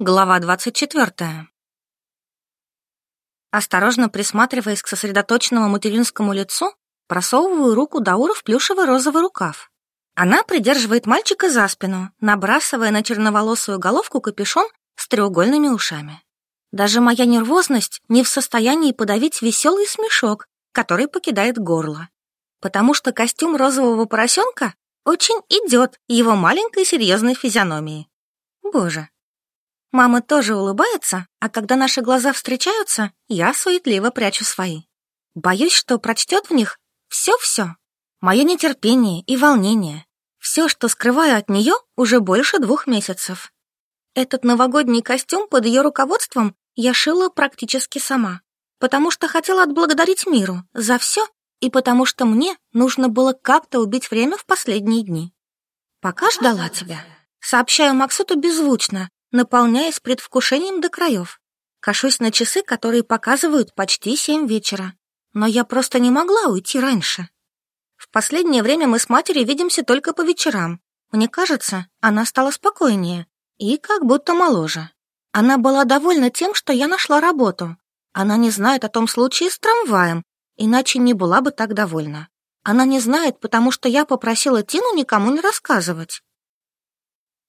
Глава 24. Осторожно присматриваясь к сосредоточенному материнскому лицу, просовываю руку Даура в плюшевый розовый рукав. Она придерживает мальчика за спину, набрасывая на черноволосую головку капюшон с треугольными ушами. Даже моя нервозность не в состоянии подавить веселый смешок, который покидает горло. Потому что костюм розового поросенка очень идет его маленькой серьезной физиономии. Боже, Мама тоже улыбается, а когда наши глаза встречаются, я суетливо прячу свои. Боюсь, что прочтет в них все-все. Мое нетерпение и волнение. Все, что скрываю от нее уже больше двух месяцев. Этот новогодний костюм под ее руководством я шила практически сама, потому что хотела отблагодарить миру за все и потому что мне нужно было как-то убить время в последние дни. Пока ждала тебя. Сообщаю Максуту беззвучно, наполняясь предвкушением до краев. Кашусь на часы, которые показывают почти семь вечера. Но я просто не могла уйти раньше. В последнее время мы с матерью видимся только по вечерам. Мне кажется, она стала спокойнее и как будто моложе. Она была довольна тем, что я нашла работу. Она не знает о том случае с трамваем, иначе не была бы так довольна. Она не знает, потому что я попросила Тину никому не рассказывать.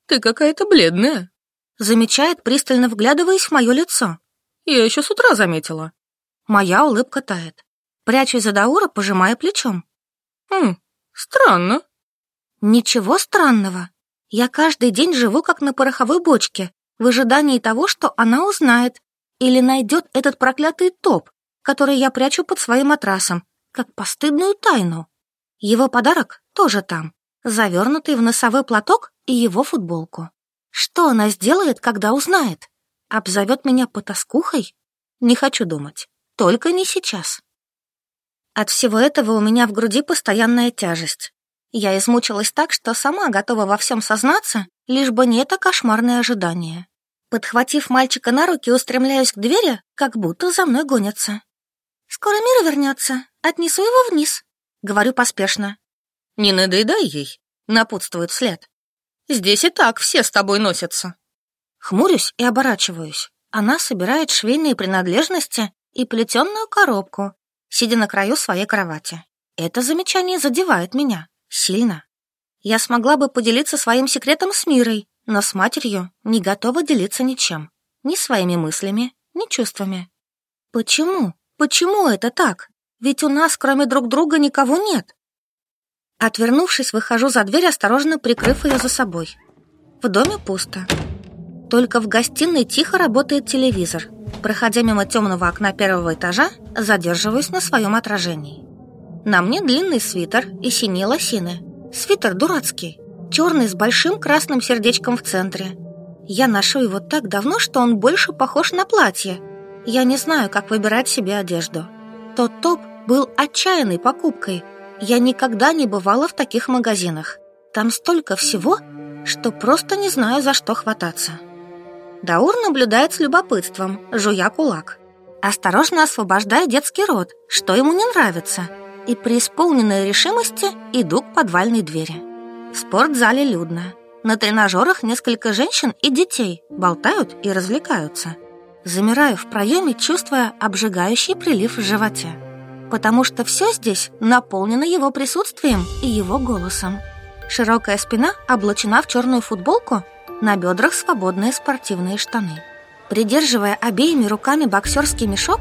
«Ты какая-то бледная», Замечает, пристально вглядываясь в мое лицо. Я еще с утра заметила. Моя улыбка тает. Прячусь за Даура, пожимая плечом. Хм, странно. Ничего странного. Я каждый день живу как на пороховой бочке, в ожидании того, что она узнает или найдет этот проклятый топ, который я прячу под своим матрасом, как постыдную тайну. Его подарок тоже там, завернутый в носовой платок и его футболку. Что она сделает, когда узнает? Обзовет меня потаскухой? Не хочу думать. Только не сейчас. От всего этого у меня в груди постоянная тяжесть. Я измучилась так, что сама готова во всем сознаться, лишь бы не это кошмарное ожидание. Подхватив мальчика на руки, устремляюсь к двери, как будто за мной гонятся. «Скоро Мира вернется. Отнесу его вниз», — говорю поспешно. «Не надоедай ей», — напутствует вслед. Здесь и так все с тобой носятся. Хмурюсь и оборачиваюсь. Она собирает швейные принадлежности и плетенную коробку, сидя на краю своей кровати. Это замечание задевает меня. Сильно. Я смогла бы поделиться своим секретом с Мирой, но с матерью не готова делиться ничем. Ни своими мыслями, ни чувствами. Почему? Почему это так? Ведь у нас, кроме друг друга, никого нет. Отвернувшись, выхожу за дверь, осторожно прикрыв ее за собой. В доме пусто. Только в гостиной тихо работает телевизор. Проходя мимо темного окна первого этажа, задерживаюсь на своем отражении. На мне длинный свитер и синие лосины. Свитер дурацкий, черный с большим красным сердечком в центре. Я ношу его так давно, что он больше похож на платье. Я не знаю, как выбирать себе одежду. Тот топ был отчаянной покупкой – я никогда не бывала в таких магазинах. Там столько всего, что просто не знаю, за что хвататься. Даур наблюдает с любопытством, жуя кулак. Осторожно освобождая детский рот, что ему не нравится, и при исполненной решимости иду к подвальной двери. В спортзале людно. На тренажерах несколько женщин и детей болтают и развлекаются. Замираю в проеме, чувствуя обжигающий прилив в животе потому что все здесь наполнено его присутствием и его голосом. Широкая спина облачена в черную футболку, на бедрах свободные спортивные штаны. Придерживая обеими руками боксерский мешок,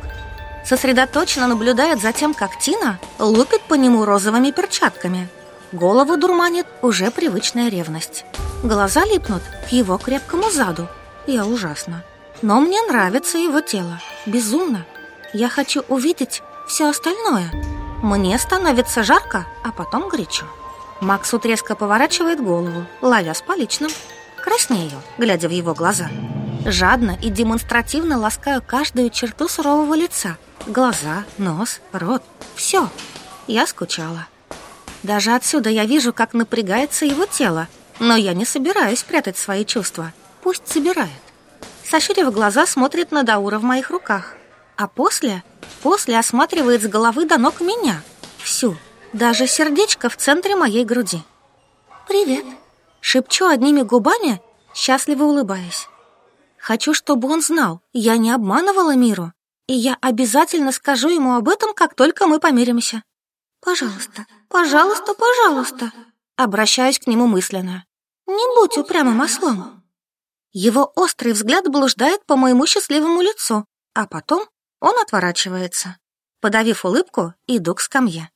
сосредоточенно наблюдает за тем, как Тина лупит по нему розовыми перчатками. Голову дурманит уже привычная ревность. Глаза липнут к его крепкому заду. Я ужасно. Но мне нравится его тело. Безумно. Я хочу увидеть все остальное. Мне становится жарко, а потом горячо. Максут резко поворачивает голову, ловя с поличным. Краснею, глядя в его глаза. Жадно и демонстративно ласкаю каждую черту сурового лица. Глаза, нос, рот. Все. Я скучала. Даже отсюда я вижу, как напрягается его тело. Но я не собираюсь прятать свои чувства. Пусть собирает. Сощурив глаза, смотрит на Даура в моих руках. А после, после осматривает с головы до ног меня. Всю, даже сердечко в центре моей груди. «Привет», — шепчу одними губами, счастливо улыбаясь. Хочу, чтобы он знал, я не обманывала миру, и я обязательно скажу ему об этом, как только мы помиримся. Пожалуйста, пожалуйста, пожалуйста. Обращаюсь к нему мысленно. Не будь упрямым ослом. Его острый взгляд блуждает по моему счастливому лицу, а потом он отворачивается. Подавив улыбку, иду к скамье.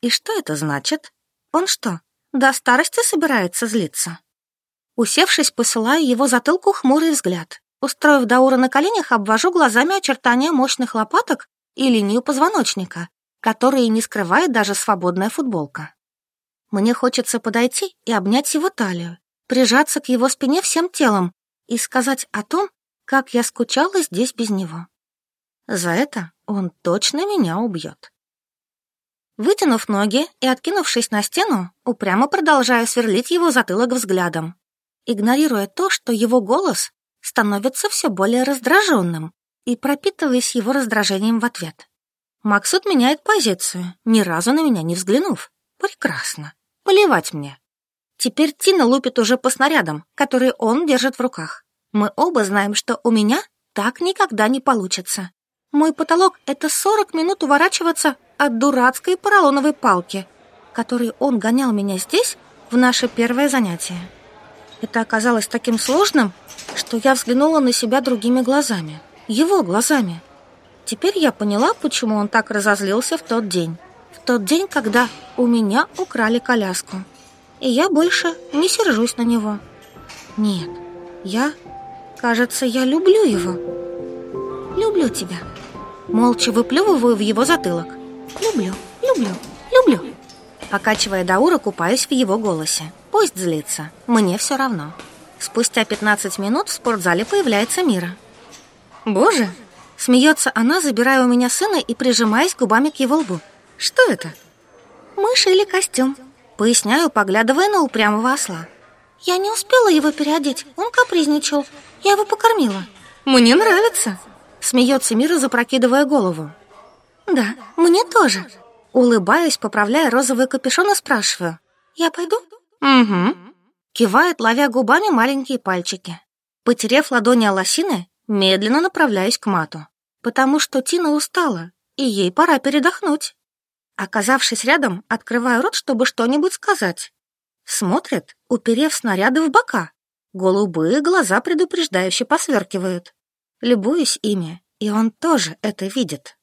И что это значит? Он что, до старости собирается злиться? Усевшись, посылаю его затылку хмурый взгляд. Устроив Даура на коленях, обвожу глазами очертания мощных лопаток и линию позвоночника, которые не скрывает даже свободная футболка. Мне хочется подойти и обнять его талию, прижаться к его спине всем телом и сказать о том, как я скучала здесь без него. За это он точно меня убьет. Вытянув ноги и откинувшись на стену, упрямо продолжаю сверлить его затылок взглядом, игнорируя то, что его голос становится все более раздраженным и пропитываясь его раздражением в ответ. Максут меняет позицию, ни разу на меня не взглянув. Прекрасно. Поливать мне. Теперь Тина лупит уже по снарядам, которые он держит в руках. Мы оба знаем, что у меня так никогда не получится. Мой потолок — это 40 минут уворачиваться от дурацкой поролоновой палки, которой он гонял меня здесь в наше первое занятие. Это оказалось таким сложным, что я взглянула на себя другими глазами, его глазами. Теперь я поняла, почему он так разозлился в тот день. В тот день, когда у меня украли коляску. И я больше не сержусь на него. Нет, я... Кажется, я люблю его. Люблю тебя. Молча выплевываю в его затылок. Люблю, люблю, люблю. Покачивая Даура, купаюсь в его голосе. Пусть злится, мне все равно. Спустя 15 минут в спортзале появляется Мира. «Боже!» Смеется она, забирая у меня сына и прижимаясь губами к его лбу. «Что это?» «Мы шили костюм», поясняю, поглядывая на упрямого осла. «Я не успела его переодеть, он капризничал. Я его покормила». «Мне нравится», смеется Мира, запрокидывая голову. «Да, мне тоже». Улыбаюсь, поправляя розовый капюшон и спрашиваю. «Я пойду?» «Угу». Кивает, ловя губами маленькие пальчики. Потерев ладони о лосины, медленно направляюсь к мату, потому что Тина устала, и ей пора передохнуть. Оказавшись рядом, открываю рот, чтобы что-нибудь сказать. Смотрит, уперев снаряды в бока. Голубые глаза предупреждающе посверкивают. Любуюсь ими, и он тоже это видит.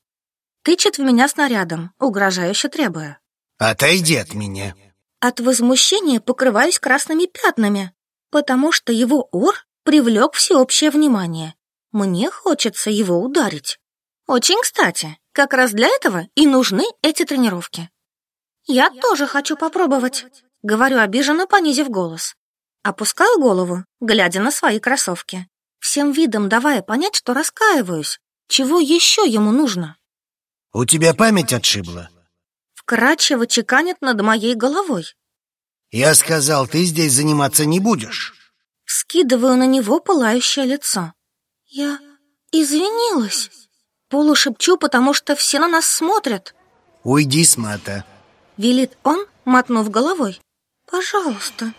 Тычет в меня снарядом, угрожающе требуя. «Отойди от меня!» От возмущения покрываюсь красными пятнами, потому что его ор привлек всеобщее внимание. Мне хочется его ударить. Очень кстати, как раз для этого и нужны эти тренировки. Я тоже хочу попробовать, говорю обиженно, понизив голос. Опускаю голову, глядя на свои кроссовки, всем видом давая понять, что раскаиваюсь. Чего еще ему нужно? У тебя память отшибла? вкрадчиво чеканит над моей головой. Я сказал, ты здесь заниматься не будешь. Скидываю на него пылающее лицо. Я извинилась. Полушепчу, потому что все на нас смотрят. Уйди с мата. Велит он, мотнув головой. Пожалуйста.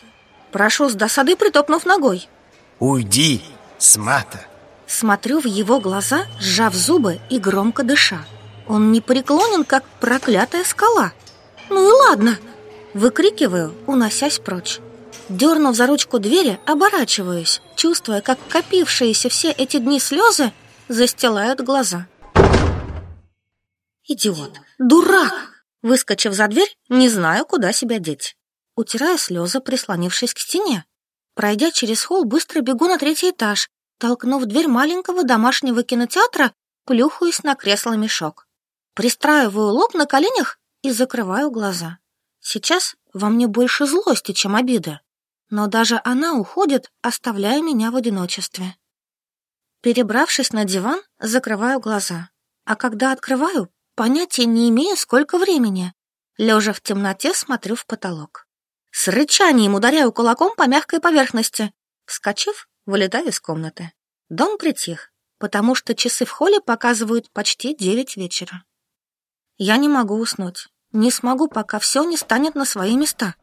Прошу с досады, притопнув ногой. Уйди с мата. Смотрю в его глаза, сжав зубы и громко дыша. Он не преклонен, как проклятая скала. Ну и ладно. Выкрикиваю, уносясь прочь. Дернув за ручку двери, оборачиваюсь, чувствуя, как копившиеся все эти дни слезы застилают глаза. Идиот! Дурак! Выскочив за дверь, не знаю, куда себя деть. Утираю слезы, прислонившись к стене. Пройдя через холл, быстро бегу на третий этаж, толкнув дверь маленького домашнего кинотеатра, плюхаюсь на кресло-мешок. Пристраиваю лоб на коленях и закрываю глаза. Сейчас во мне больше злости, чем обида, но даже она уходит, оставляя меня в одиночестве. Перебравшись на диван, закрываю глаза, а когда открываю, понятия не имею, сколько времени. Лежа в темноте, смотрю в потолок. С рычанием ударяю кулаком по мягкой поверхности. Вскочив, вылетаю из комнаты. Дом притих, потому что часы в холле показывают почти девять вечера. Я не могу уснуть. Не смогу, пока все не станет на свои места.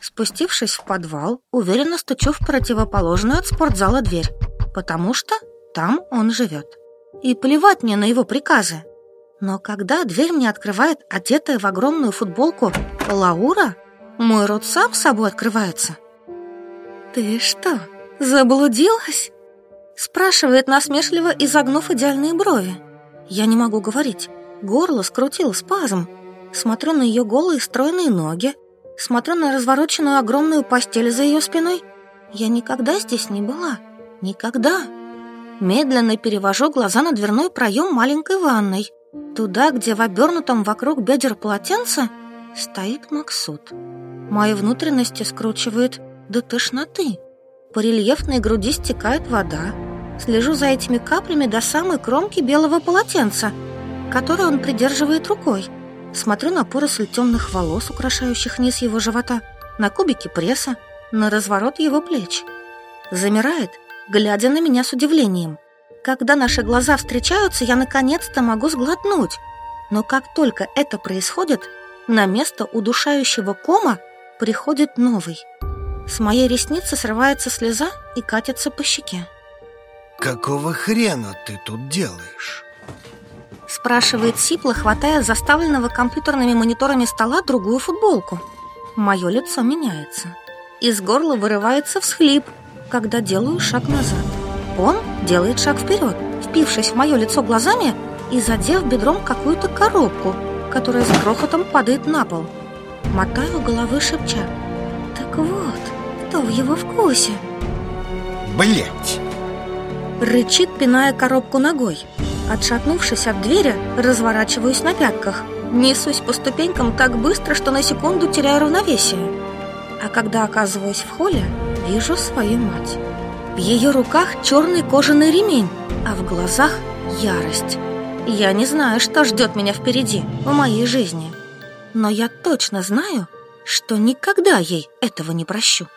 Спустившись в подвал, уверенно стучу в противоположную от спортзала дверь, потому что там он живет. И плевать мне на его приказы. Но когда дверь мне открывает одетая в огромную футболку Лаура, мой рот сам собой открывается. «Ты что, заблудилась?» Спрашивает насмешливо, изогнув идеальные брови. Я не могу говорить. Горло скрутило спазм. Смотрю на ее голые стройные ноги. Смотрю на развороченную огромную постель за ее спиной. Я никогда здесь не была. Никогда. Медленно перевожу глаза на дверной проем маленькой ванной. Туда, где в обернутом вокруг бедер полотенца стоит Максут. Мои внутренности скручивает до тошноты. По рельефной груди стекает вода. Слежу за этими каплями до самой кромки белого полотенца, которое он придерживает рукой. Смотрю на поросль темных волос, украшающих низ его живота, на кубики пресса, на разворот его плеч. Замирает, глядя на меня с удивлением. Когда наши глаза встречаются, я наконец-то могу сглотнуть. Но как только это происходит, на место удушающего кома приходит новый – с моей ресницы срывается слеза и катится по щеке. «Какого хрена ты тут делаешь?» Спрашивает Сипла, хватая заставленного компьютерными мониторами стола другую футболку. Мое лицо меняется. Из горла вырывается всхлип, когда делаю шаг назад. Он делает шаг вперед, впившись в мое лицо глазами и задев бедром какую-то коробку, которая с грохотом падает на пол. Мотаю головы шепча. Так вот, что в его вкусе? Блять! Рычит, пиная коробку ногой. Отшатнувшись от двери, разворачиваюсь на пятках. Несусь по ступенькам так быстро, что на секунду теряю равновесие. А когда оказываюсь в холле, вижу свою мать. В ее руках черный кожаный ремень, а в глазах ярость. Я не знаю, что ждет меня впереди, в моей жизни. Но я точно знаю, что никогда ей этого не прощу.